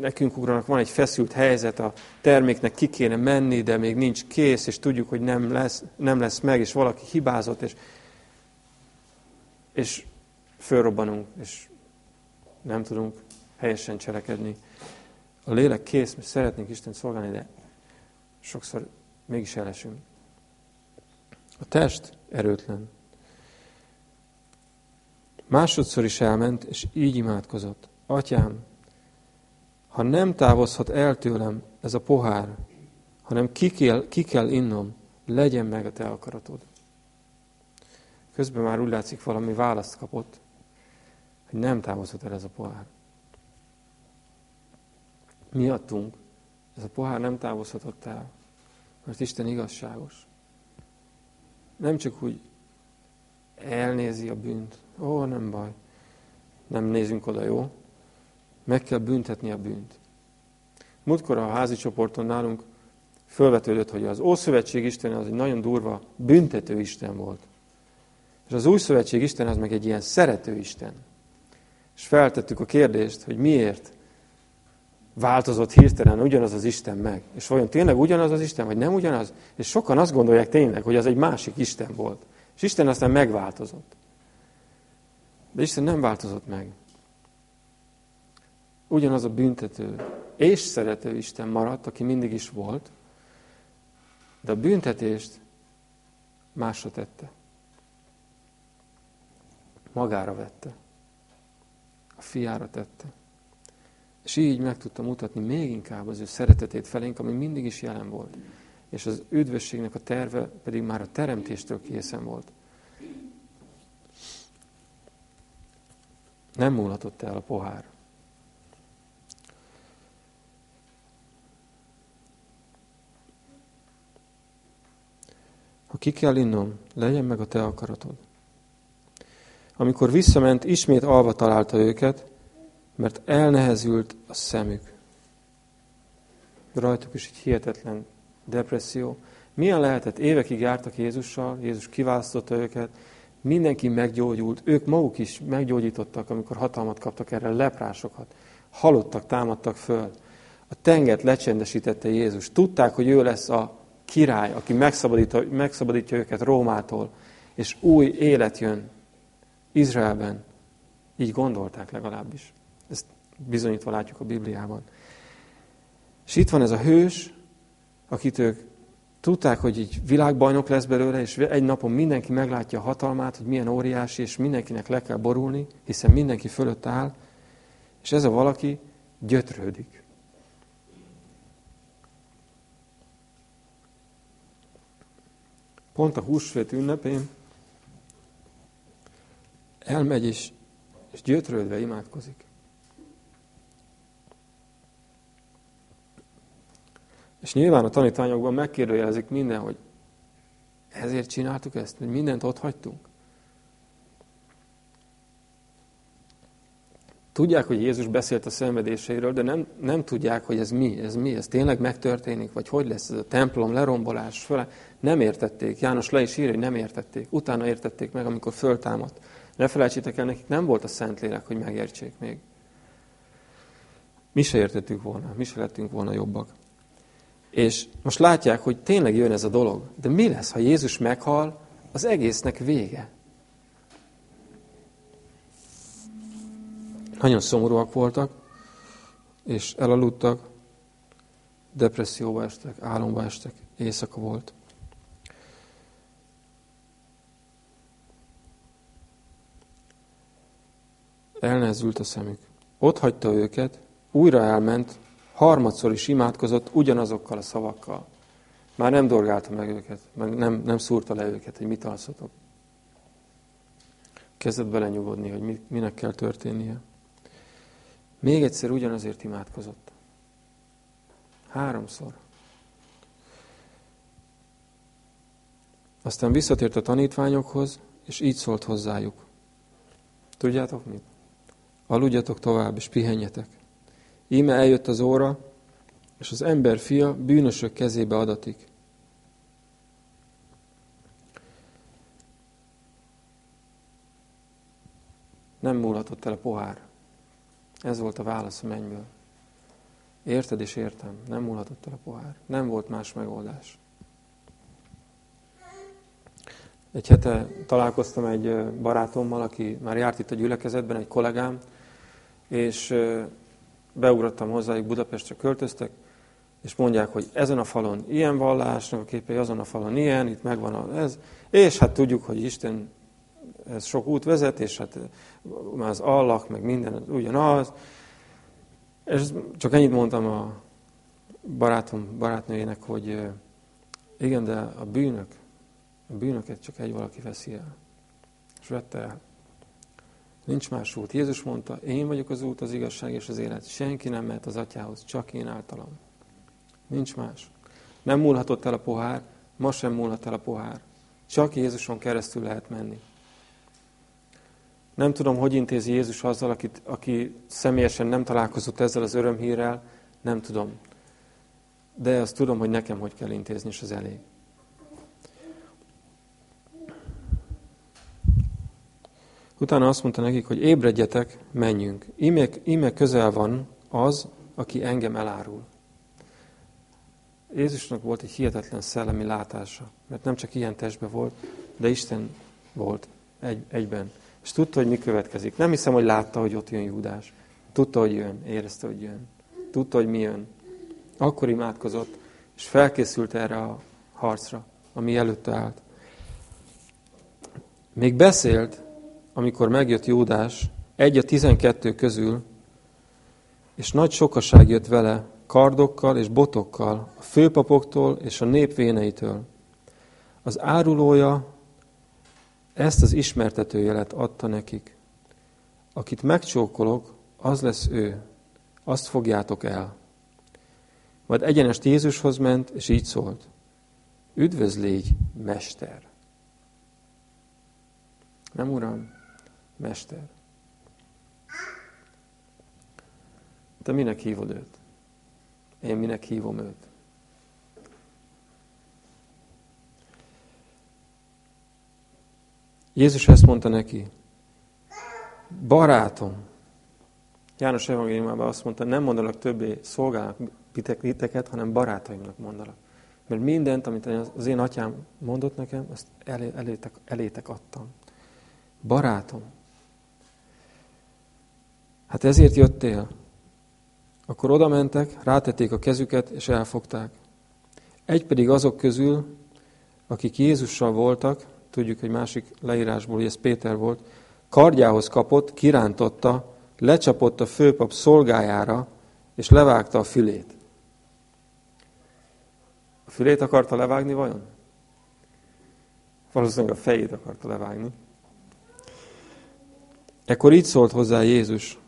nekünk ugranak, van egy feszült helyzet, a terméknek ki kéne menni, de még nincs kész, és tudjuk, hogy nem lesz, nem lesz meg, és valaki hibázott, és, és fölrobbanunk, és nem tudunk helyesen cselekedni. A lélek kész, mert szeretnénk Isten szolgálni, de sokszor mégis elesünk. A test erőtlen. Másodszor is elment, és így imádkozott. Atyám, ha nem távozhat el tőlem ez a pohár, hanem ki kell, ki kell innom, legyen meg a te akaratod. Közben már úgy látszik, valami választ kapott, hogy nem távozhat el ez a pohár. Miattunk ez a pohár nem távozhatott el, mert Isten igazságos. Nem csak úgy elnézi a bűnt. Ó, nem baj. Nem nézünk oda, jó? Meg kell büntetni a bűnt. Múltkor a házi csoporton nálunk fölvetődött, hogy az Ószövetség Isten az egy nagyon durva büntető Isten volt. És az Új Szövetség Isten az meg egy ilyen szerető Isten. És feltettük a kérdést, hogy miért változott hirtelen ugyanaz az Isten meg. És vajon tényleg ugyanaz az Isten, vagy nem ugyanaz? És sokan azt gondolják tényleg, hogy az egy másik Isten volt. És Isten aztán megváltozott. De Isten nem változott meg. Ugyanaz a büntető és szerető Isten maradt, aki mindig is volt, de a büntetést másra tette. Magára vette. A fiára tette. És így meg tudta mutatni még inkább az ő szeretetét felénk, ami mindig is jelen volt. És az üdvösségnek a terve pedig már a teremtéstől készen volt. Nem múlhatott el a pohár. Ha ki kell innom, legyen meg a te akaratod. Amikor visszament, ismét alva találta őket, mert elnehezült a szemük. Rajtuk is egy hihetetlen depresszió. Milyen lehetett? Évekig jártak Jézussal, Jézus kiválasztotta őket, mindenki meggyógyult, ők maguk is meggyógyítottak, amikor hatalmat kaptak erre, leprásokat. Halottak, támadtak föl. A tenget lecsendesítette Jézus. Tudták, hogy ő lesz a király, aki megszabadítja, megszabadítja őket Rómától, és új élet jön Izraelben. Így gondolták legalábbis. Ezt bizonyítva látjuk a Bibliában. És itt van ez a hős, akit ők tudták, hogy így világbajnok lesz belőle, és egy napon mindenki meglátja a hatalmát, hogy milyen óriási, és mindenkinek le kell borulni, hiszen mindenki fölött áll, és ez a valaki gyötrődik. Pont a húsvét ünnepén elmegy és, és gyötrődve imádkozik. És nyilván a tanítványokban megkérdőjelezik minden, hogy ezért csináltuk ezt, hogy mindent ott hagytunk. Tudják, hogy Jézus beszélt a szenvedéseiről, de nem, nem tudják, hogy ez mi, ez mi, ez tényleg megtörténik, vagy hogy lesz ez a templom lerombolás, föl. Nem értették. János le is írja, hogy nem értették. Utána értették meg, amikor föltámadt. Ne felejtsétek el, nekik nem volt a Szentlélek, hogy megértsék még. Mi se értettük volna, mi se lettünk volna jobbak. És most látják, hogy tényleg jön ez a dolog. De mi lesz, ha Jézus meghal, az egésznek vége? Nagyon szomorúak voltak, és elaludtak, depresszióba estek, álomba estek, éjszaka volt. Elnezült a szemük. Ott hagyta őket, újra elment, harmadszor is imádkozott ugyanazokkal a szavakkal. Már nem dorgálta meg őket, meg nem, nem szúrta le őket, hogy mit alszotok. Kezdett belenyugodni, hogy minek kell történnie. Még egyszer ugyanazért imádkozott. Háromszor. Aztán visszatért a tanítványokhoz, és így szólt hozzájuk. Tudjátok mit? Aludjatok tovább, és pihenjetek. Íme eljött az óra, és az ember fia bűnösök kezébe adatik. Nem múlhatott el a pohár. Ez volt a válasz a mennyből. Érted és értem, nem múlhatott el a pohár. Nem volt más megoldás. Egy hete találkoztam egy barátommal, aki már járt itt a gyülekezetben, egy kollégám, és beugrottam hozzájuk, Budapestre költöztek, és mondják, hogy ezen a falon ilyen vallásnak a képei, azon a falon ilyen, itt megvan a, ez, és hát tudjuk, hogy Isten ez sok út vezet, és hát már az Allah, meg minden ugyanaz. És csak ennyit mondtam a, barátom, barátnőjének, hogy igen, de a bűnök, a bűnöket csak egy valaki veszi el. És vette el. Nincs más út. Jézus mondta, én vagyok az út, az igazság és az élet. Senki nem mehet az atyához, csak én általam. Nincs más. Nem múlhatott el a pohár, ma sem múlhat el a pohár. Csak Jézuson keresztül lehet menni. Nem tudom, hogy intézi Jézus azzal, akit, aki személyesen nem találkozott ezzel az örömhírrel, nem tudom. De azt tudom, hogy nekem hogy kell intézni, és az elég. Utána azt mondta nekik, hogy ébredjetek, menjünk. Íme, íme közel van az, aki engem elárul. Jézusnak volt egy hihetetlen szellemi látása, mert nem csak ilyen testben volt, de Isten volt egy, egyben. És tudta, hogy mi következik. Nem hiszem, hogy látta, hogy ott jön Júdás. Tudta, hogy jön, érezte, hogy jön. Tudta, hogy mi jön. Akkor imádkozott, és felkészült erre a harcra, ami előtte állt. Még beszélt, amikor megjött Júdás, egy a tizenkettő közül, és nagy sokaság jött vele, kardokkal és botokkal, a főpapoktól és a nép véneitől. Az árulója ezt az ismertetőjelet adta nekik. Akit megcsókolok, az lesz ő, azt fogjátok el. Majd egyenest Jézushoz ment, és így szólt. Üdvöz légy, mester! Nem, uram, mester. Te minek hívod őt? Én minek hívom őt? Jézus ezt mondta neki, barátom, János evangéliumában azt mondta, nem mondalak többé szolgálnak titeket, hanem barátaimnak mondalak. Mert mindent, amit az én atyám mondott nekem, azt elé, elétek, elétek adtam. Barátom. Hát ezért jöttél. Akkor oda mentek, rátették a kezüket, és elfogták. Egy pedig azok közül, akik Jézussal voltak, tudjuk, hogy másik leírásból, hogy ez Péter volt, kardjához kapott, kirántotta, lecsapott a főpap szolgájára, és levágta a fülét. A fülét akarta levágni vajon? Valószínűleg a fejét akarta levágni. Ekkor így szólt hozzá Jézus,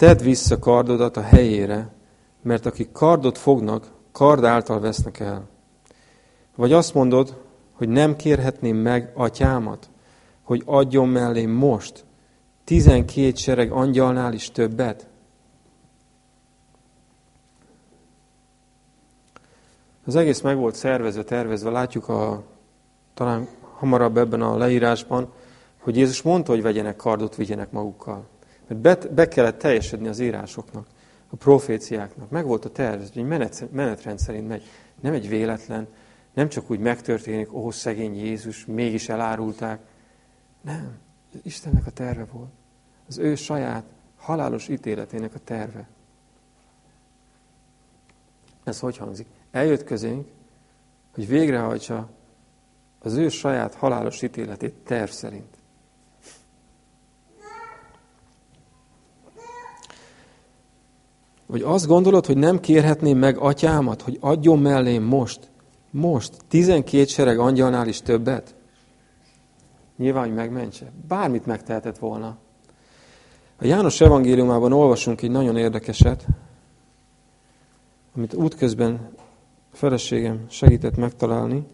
Tedd vissza kardodat a helyére, mert akik kardot fognak, kard által vesznek el. Vagy azt mondod, hogy nem kérhetném meg atyámat, hogy adjon mellé most tizenkét sereg angyalnál is többet? Az egész meg volt szervezve, tervezve. Látjuk a, talán hamarabb ebben a leírásban, hogy Jézus mondta, hogy vegyenek kardot, vigyenek magukkal. Mert be, be kellett teljesedni az írásoknak, a proféciáknak. Meg volt a terv, hogy menet, menetrend szerint megy. Nem egy véletlen, nem csak úgy megtörténik, ó, szegény Jézus, mégis elárulták. Nem, Istennek a terve volt. Az ő saját halálos ítéletének a terve. Ez hogy hangzik? Eljött közénk, hogy végrehajtsa az ő saját halálos ítéletét terv szerint. Vagy azt gondolod, hogy nem kérhetném meg atyámat, hogy adjon mellém most, most, tizenkét sereg angyalnál is többet? Nyilván, hogy megmentse. Bármit megtehetett volna. A János evangéliumában olvasunk egy nagyon érdekeset, amit útközben a feleségem segített megtalálni.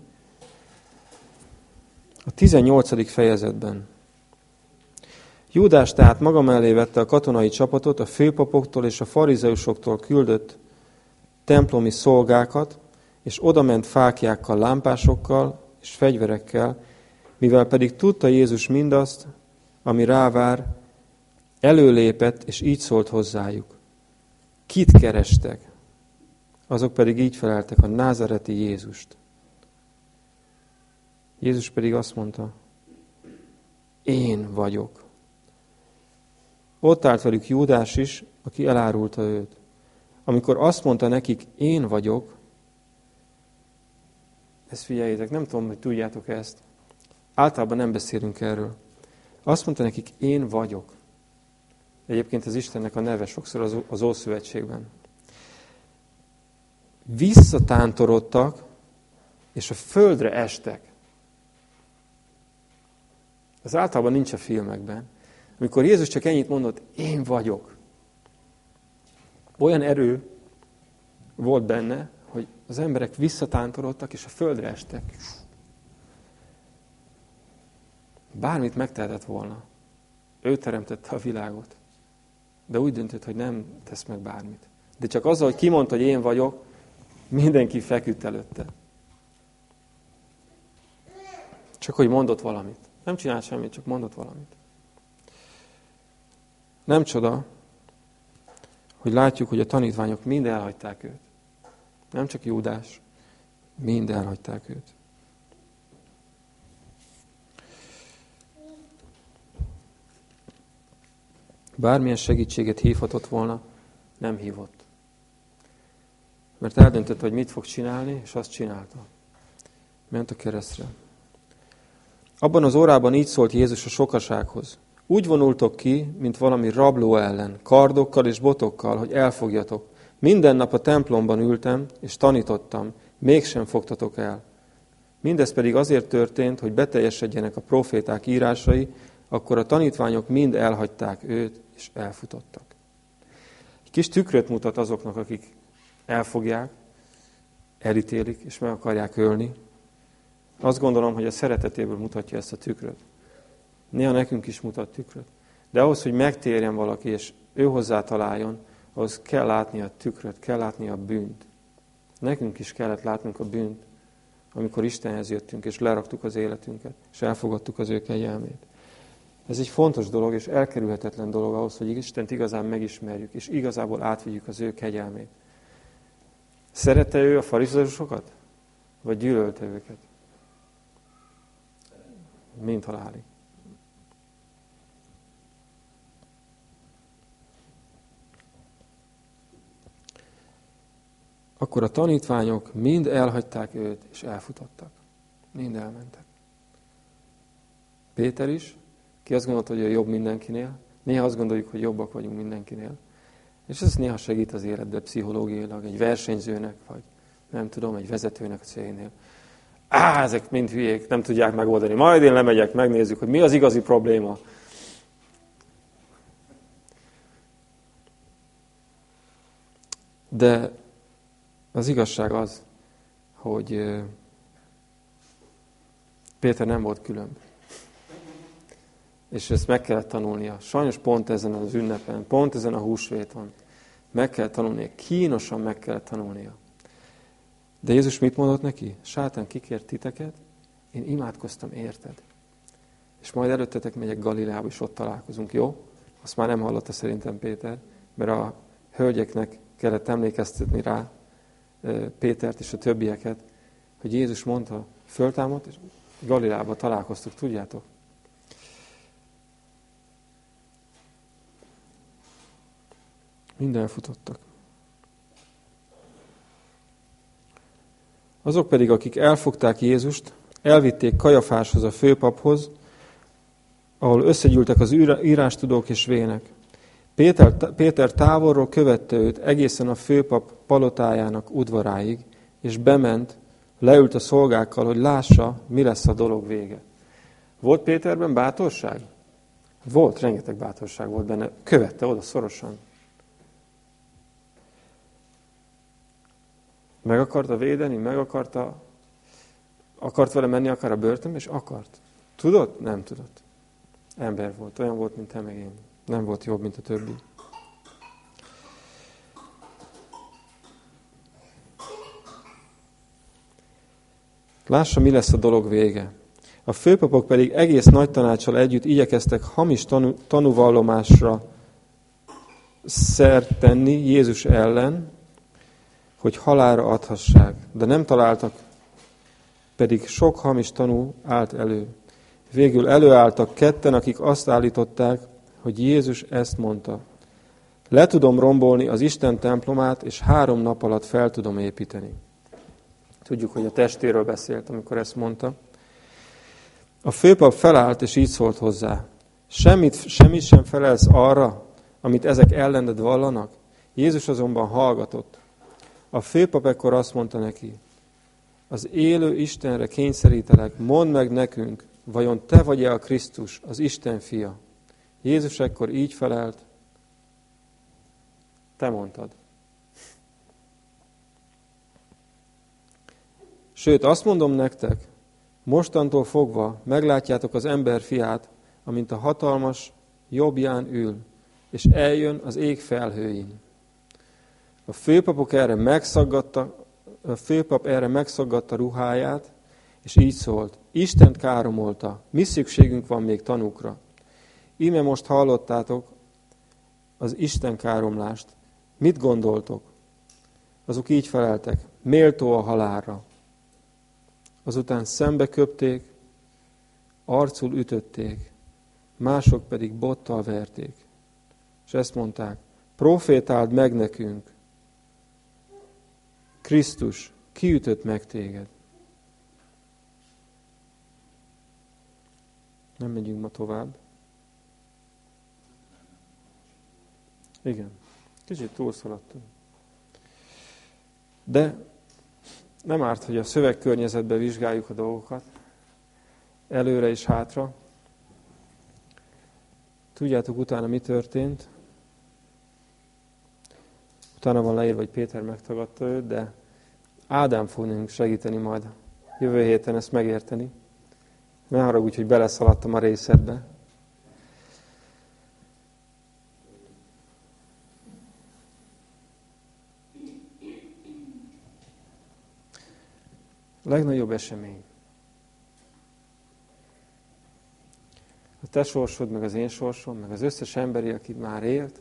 A 18. fejezetben. Júdás tehát maga mellé vette a katonai csapatot, a főpapoktól és a farizeusoktól küldött templomi szolgákat, és odament fákjákkal, lámpásokkal és fegyverekkel, mivel pedig tudta Jézus mindazt, ami rávár, előlépett, és így szólt hozzájuk. Kit kerestek? Azok pedig így feleltek a názareti Jézust. Jézus pedig azt mondta, én vagyok. Ott állt velük Júdás is, aki elárulta őt. Amikor azt mondta nekik, én vagyok, ezt figyeljétek, nem tudom, hogy tudjátok ezt. Általában nem beszélünk erről. Azt mondta nekik, én vagyok. Egyébként az Istennek a neve sokszor az, az Ószövetségben. visszatántorodtak, és a földre estek. Ez általában nincs a filmekben. Amikor Jézus csak ennyit mondott, én vagyok. Olyan erő volt benne, hogy az emberek visszatántorodtak, és a földre estek. Bármit megtehetett volna. Ő teremtette a világot. De úgy döntött, hogy nem tesz meg bármit. De csak azzal, hogy kimondta, hogy én vagyok, mindenki feküdt előtte. Csak hogy mondott valamit. Nem csinált semmit, csak mondott valamit. Nem csoda, hogy látjuk, hogy a tanítványok mind elhagyták őt. Nem csak Júdás, mind elhagyták őt. Bármilyen segítséget hívhatott volna, nem hívott. Mert eldöntött, hogy mit fog csinálni, és azt csinálta. Ment a keresztre. Abban az órában így szólt Jézus a sokasághoz. Úgy vonultok ki, mint valami rabló ellen, kardokkal és botokkal, hogy elfogjatok. Minden nap a templomban ültem, és tanítottam, mégsem fogtatok el. Mindez pedig azért történt, hogy beteljesedjenek a proféták írásai, akkor a tanítványok mind elhagyták őt, és elfutottak. Egy kis tükröt mutat azoknak, akik elfogják, elítélik, és meg akarják ölni. Azt gondolom, hogy a szeretetéből mutatja ezt a tükröt. Néha nekünk is mutat tükröt. De ahhoz, hogy megtérjen valaki, és ő hozzá találjon, ahhoz kell látni a tükröt, kell látni a bűnt. Nekünk is kellett látnunk a bűnt, amikor Istenhez jöttünk, és leraktuk az életünket, és elfogadtuk az ő kegyelmét. Ez egy fontos dolog, és elkerülhetetlen dolog ahhoz, hogy Istent igazán megismerjük, és igazából átvigyük az ő kegyelmét. Szerette ő a farizeusokat? Vagy gyűlölte őket? Mint halálig. Akkor a tanítványok mind elhagyták őt, és elfutottak. Mind elmentek. Péter is, ki azt gondolta, hogy ő jobb mindenkinél. Néha azt gondoljuk, hogy jobbak vagyunk mindenkinél. És ez néha segít az életbe pszichológiailag, egy versenyzőnek, vagy nem tudom, egy vezetőnek a cégnél. Á, ezek mind hülyék, nem tudják megoldani. Majd én lemegyek, megnézzük, hogy mi az igazi probléma. De az igazság az, hogy Péter nem volt különb. És ezt meg kellett tanulnia. Sajnos pont ezen az ünnepen, pont ezen a húsvéton meg kell tanulnia. Kínosan meg kell tanulnia. De Jézus mit mondott neki? Sátán kikért titeket, én imádkoztam érted. És majd előttetek megyek Galileába, és ott találkozunk, jó? Azt már nem hallotta szerintem Péter, mert a hölgyeknek kellett emlékeztetni rá Pétert és a többieket, hogy Jézus mondta, föltámadt, és Galileába találkoztuk, tudjátok? Mind elfutottak. Azok pedig, akik elfogták Jézust, elvitték Kajafáshoz a főpaphoz, ahol összegyűltek az írástudók és vének. Péter, Péter távolról követte őt egészen a főpap palotájának udvaráig, és bement, leült a szolgákkal, hogy lássa, mi lesz a dolog vége. Volt Péterben bátorság? Volt, rengeteg bátorság volt benne. Követte oda szorosan. Meg akarta védeni, meg akarta, akart vele menni akár a börtönbe, és akart. Tudod? Nem tudott. Ember volt, olyan volt, mint te meg én. Nem volt jobb, mint a többi. Lássa, mi lesz a dolog vége. A főpapok pedig egész nagy tanácsal együtt igyekeztek hamis tanú, tanúvallomásra szert tenni Jézus ellen, hogy halára adhassák, de nem találtak, pedig sok hamis tanú állt elő. Végül előálltak ketten, akik azt állították, hogy Jézus ezt mondta. Le tudom rombolni az Isten templomát, és három nap alatt fel tudom építeni. Tudjuk, hogy a testéről beszélt, amikor ezt mondta. A főpap felállt, és így szólt hozzá. Semmit, semmit sem felelsz arra, amit ezek ellened vallanak? Jézus azonban hallgatott. A főpap ekkor azt mondta neki, az élő Istenre kényszerítelek, mondd meg nekünk, vajon te vagy-e a Krisztus, az Isten fia? Jézus ekkor így felelt, te mondtad. Sőt, azt mondom nektek, mostantól fogva meglátjátok az ember fiát, amint a hatalmas jobbján ül, és eljön az ég felhőin. A főpapok erre megszaggatta, a főpap erre megszaggatta ruháját, és így szólt, Isten káromolta, mi szükségünk van még tanúkra? Íme most hallottátok az Isten káromlást. Mit gondoltok? Azok így feleltek, méltó a halálra. Azután szembe köpték, arcul ütötték, mások pedig bottal verték. És ezt mondták, profétáld meg nekünk, Krisztus, kiütött meg téged? Nem megyünk ma tovább. Igen, kicsit túlszaladtunk. De nem árt, hogy a szövegkörnyezetben vizsgáljuk a dolgokat, előre és hátra. Tudjátok utána mi történt? Utána van leírva, hogy Péter megtagadta őt, de Ádám fog nekünk segíteni majd jövő héten ezt megérteni. Ne haragudj, hogy beleszaladtam a részedbe. Legnagyobb esemény. A te sorsod, meg az én sorsom, meg az összes emberi, aki már élt,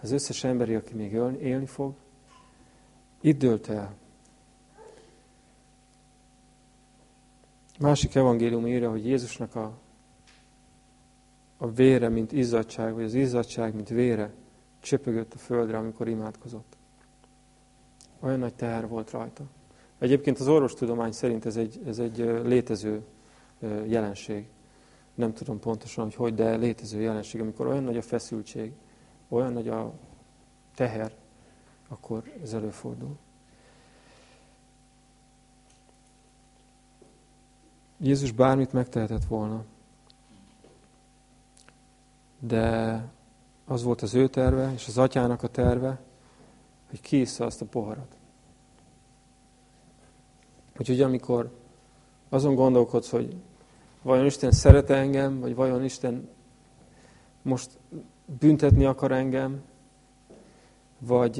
az összes emberi, aki még élni fog, itt dőlt el. Másik evangélium írja, hogy Jézusnak a, a vére, mint izzadság, vagy az izzadság, mint vére csöpögött a földre, amikor imádkozott. Olyan nagy teher volt rajta. Egyébként az orvostudomány szerint ez egy, ez egy létező jelenség. Nem tudom pontosan, hogy hogy, de létező jelenség. Amikor olyan nagy a feszültség, olyan nagy a teher, akkor ez előfordul. Jézus bármit megtehetett volna, de az volt az ő terve, és az atyának a terve, hogy kiissza azt a poharat. Úgyhogy amikor azon gondolkodsz, hogy vajon Isten szeret engem, vagy vajon Isten most büntetni akar engem, vagy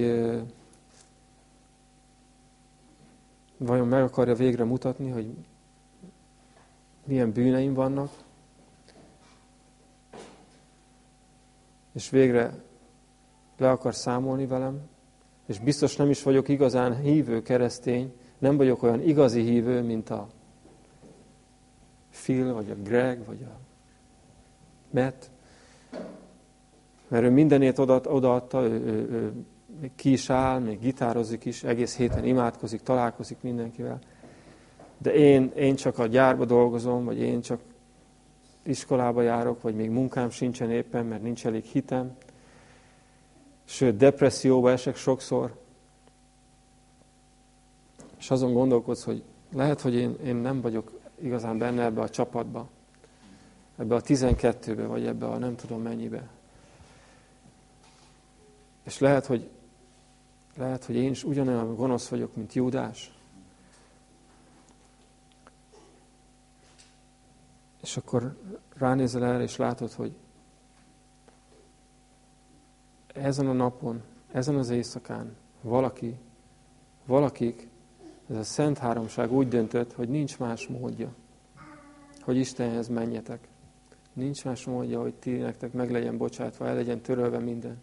vajon meg akarja végre mutatni, hogy milyen bűneim vannak, és végre le akar számolni velem, és biztos nem is vagyok igazán hívő keresztény, nem vagyok olyan igazi hívő, mint a Phil, vagy a Greg, vagy a Matt, mert ő mindenét oda, odaadta, ő, ő, ő még ki is áll, még gitározik is, egész héten imádkozik, találkozik mindenkivel. De én, én csak a gyárba dolgozom, vagy én csak iskolába járok, vagy még munkám sincsen éppen, mert nincs elég hitem. Sőt, depresszióba esek sokszor. És azon gondolkodsz, hogy lehet, hogy én, én nem vagyok igazán benne ebbe a csapatba, ebbe a 12-be, vagy ebbe a nem tudom mennyibe. És lehet, hogy, lehet, hogy én is ugyanolyan gonosz vagyok, mint Júdás. És akkor ránézel erre, és látod, hogy ezen a napon, ezen az éjszakán valaki, valakik, ez a Szent Háromság úgy döntött, hogy nincs más módja, hogy Istenhez menjetek. Nincs más módja, hogy ti nektek meg legyen bocsátva, el legyen törölve minden.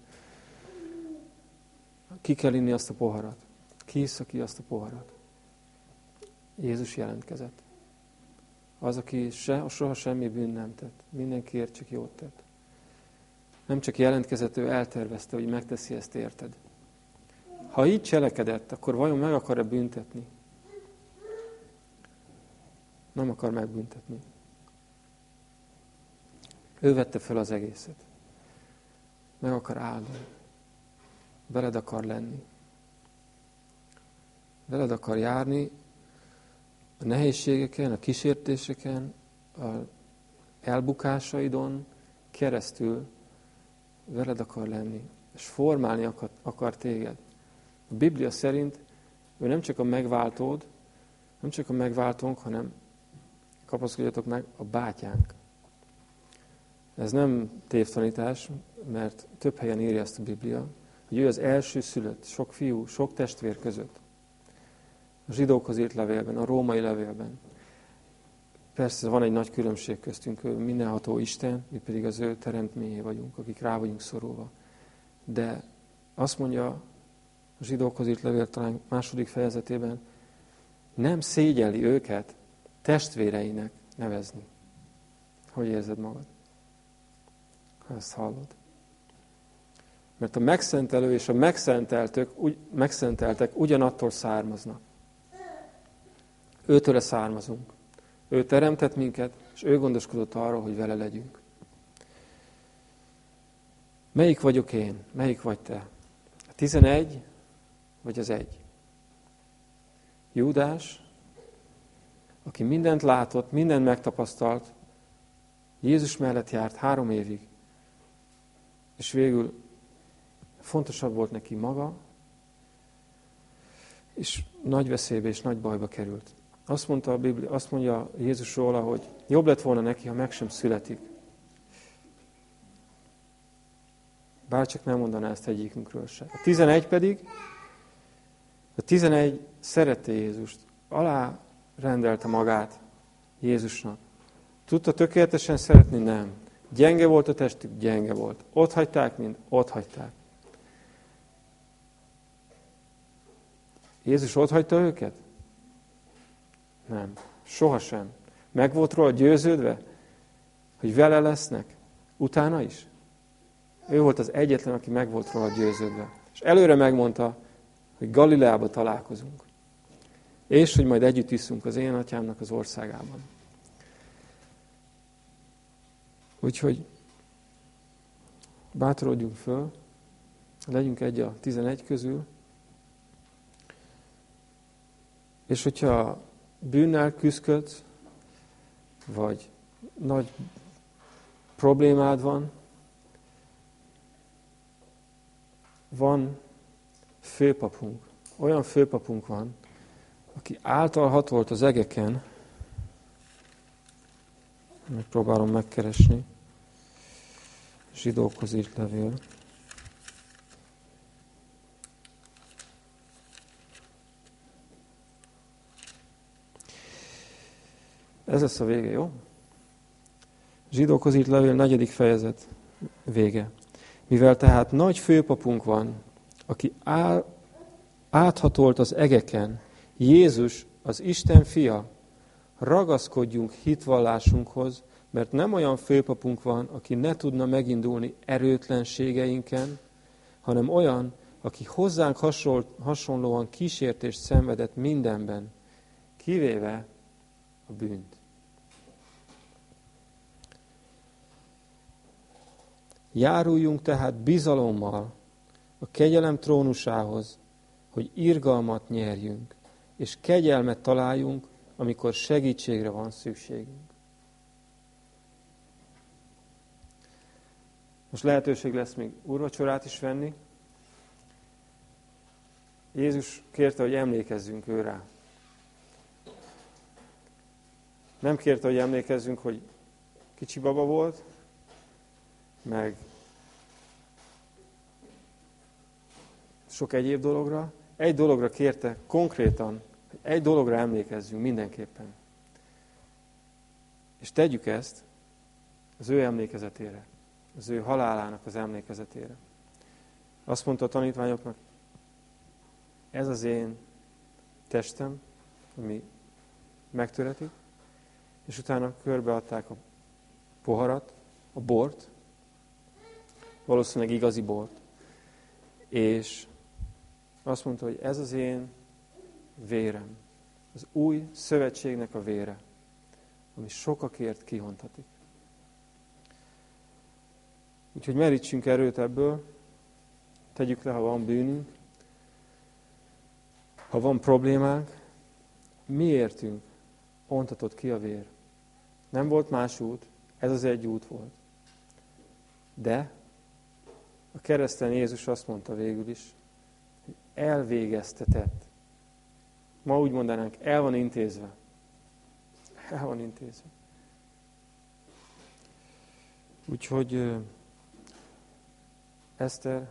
Ki kell inni azt a poharat. Ki iszza ki azt a poharat. Jézus jelentkezett. Az, aki se, soha semmi bűn nem tett. Mindenkiért csak jót tett. Nem csak jelentkezett, ő eltervezte, hogy megteszi ezt érted. Ha így cselekedett, akkor vajon meg akar-e büntetni? Nem akar megbüntetni. Ő vette fel az egészet. Meg akar áldani veled akar lenni. veled akar járni a nehézségeken, a kísértéseken, a elbukásaidon keresztül veled akar lenni, és formálni akar téged. A Biblia szerint ő nem csak a megváltód, nem csak a megváltónk, hanem kapaszkodjatok meg, a bátyánk. Ez nem tévtanítás, mert több helyen írja ezt a Biblia, hogy ő az első szülött, sok fiú, sok testvér között. A zsidókhoz írt levélben, a római levélben. Persze van egy nagy különbség köztünk, ő mindenható Isten, mi pedig az ő teremtményé vagyunk, akik rá vagyunk szorulva. De azt mondja a zsidókhoz írt levél talán második fejezetében, nem szégyeli őket testvéreinek nevezni. Hogy érzed magad? Ha ezt hallod. Mert a megszentelő és a megszenteltök, úgy, megszenteltek ugyanattól származnak. Őtőle származunk. Ő teremtett minket, és ő gondoskodott arról, hogy vele legyünk. Melyik vagyok én? Melyik vagy te? A tizenegy, vagy az egy? Júdás, aki mindent látott, mindent megtapasztalt, Jézus mellett járt három évig, és végül fontosabb volt neki maga, és nagy veszélybe és nagy bajba került. Azt mondta a Biblia, azt mondja Jézus róla, hogy jobb lett volna neki, ha meg sem születik. Bárcsak nem mondaná ezt egyikünkről se. A 11 pedig, a 11 szerette Jézust. Alá rendelte magát Jézusnak. Tudta tökéletesen szeretni? Nem. Gyenge volt a testük? Gyenge volt. Ott hagyták mind? Ott hagyták. Jézus ott hagyta őket? Nem. Sohasem. Meg volt róla győződve, hogy vele lesznek? Utána is? Ő volt az egyetlen, aki meg volt róla győződve. És előre megmondta, hogy Galileába találkozunk. És hogy majd együtt iszunk az én atyámnak az országában. Úgyhogy bátorodjunk föl, legyünk egy a tizenegy közül, és hogyha bűnnel küzdködsz, vagy nagy problémád van, van főpapunk. Olyan főpapunk van, aki által hatolt az egeken, megpróbálom megkeresni, zsidókhoz írt levél. Ez lesz a vége, jó? Zsidókhoz írt levél, negyedik fejezet vége. Mivel tehát nagy főpapunk van, aki áll, áthatolt az egeken, Jézus, az Isten fia, ragaszkodjunk hitvallásunkhoz, mert nem olyan főpapunk van, aki ne tudna megindulni erőtlenségeinken, hanem olyan, aki hozzánk hasonlóan kísértést szenvedett mindenben, kivéve a bűnt. Járuljunk tehát bizalommal a kegyelem trónusához, hogy irgalmat nyerjünk, és kegyelmet találjunk, amikor segítségre van szükségünk. Most lehetőség lesz még úrvacsorát is venni. Jézus kérte, hogy emlékezzünk ő rá. Nem kérte, hogy emlékezzünk, hogy kicsi baba volt, meg sok egyéb dologra. Egy dologra kérte konkrétan, hogy egy dologra emlékezzünk mindenképpen. És tegyük ezt az ő emlékezetére, az ő halálának az emlékezetére. Azt mondta a tanítványoknak, ez az én testem, ami megtöretik, és utána körbeadták a poharat, a bort, valószínűleg igazi bort, és azt mondta, hogy ez az én vérem, az új szövetségnek a vére, ami sokakért kihontatik. Úgyhogy merítsünk erőt ebből, tegyük le, ha van bűnünk, Ha van problémánk, miértünk ontatott ki a vér. Nem volt más út, ez az egy út volt. De a kereszten Jézus azt mondta végül is, elvégeztetett. Ma úgy mondanánk, el van intézve. El van intézve. Úgyhogy Eszter,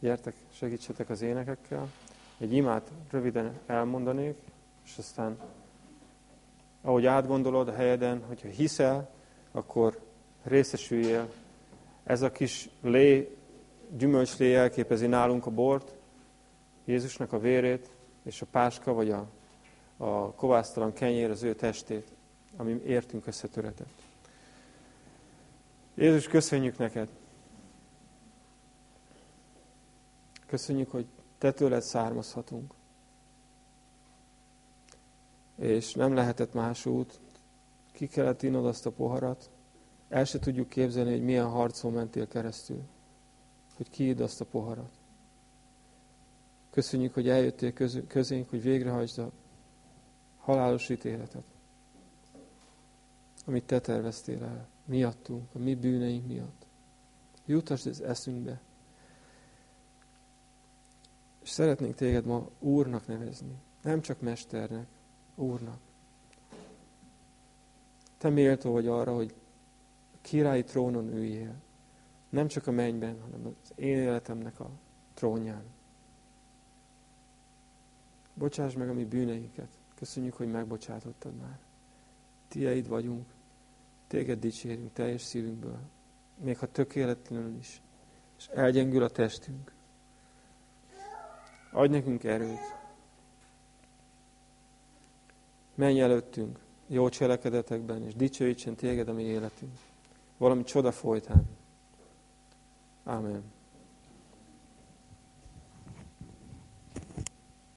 gyertek, segítsetek az énekekkel. Egy imát röviden elmondanék, és aztán ahogy átgondolod a helyeden, hogyha hiszel, akkor részesüljél. Ez a kis lé, gyümölcslé jelképezi nálunk a bort, Jézusnak a vérét, és a páska, vagy a, a kovásztalan kenyér az ő testét, ami értünk összetöretett. Jézus, köszönjük neked! Köszönjük, hogy te tőled származhatunk. És nem lehetett más út, ki kellett innod azt a poharat, el se tudjuk képzelni, hogy milyen harcon mentél keresztül, hogy kiid azt a poharat. Köszönjük, hogy eljöttél közénk, hogy végrehajtsd a halálos ítéletet, amit te terveztél el, miattunk, a mi bűneink miatt. Jutasd ez eszünkbe, és szeretnénk téged ma Úrnak nevezni. Nem csak Mesternek, Úrnak. Te méltó vagy arra, hogy a királyi trónon üljél. Nem csak a mennyben, hanem az én életemnek a trónján. Bocsáss meg a mi bűneinket. Köszönjük, hogy megbocsátottad már. Tieid vagyunk. Téged dicsérünk teljes szívünkből. Még ha tökéletlenül is. És elgyengül a testünk. Adj nekünk erőt. Menj előttünk jó cselekedetekben, és dicsőítsen téged a mi életünk. Valami csoda folytán. Amen.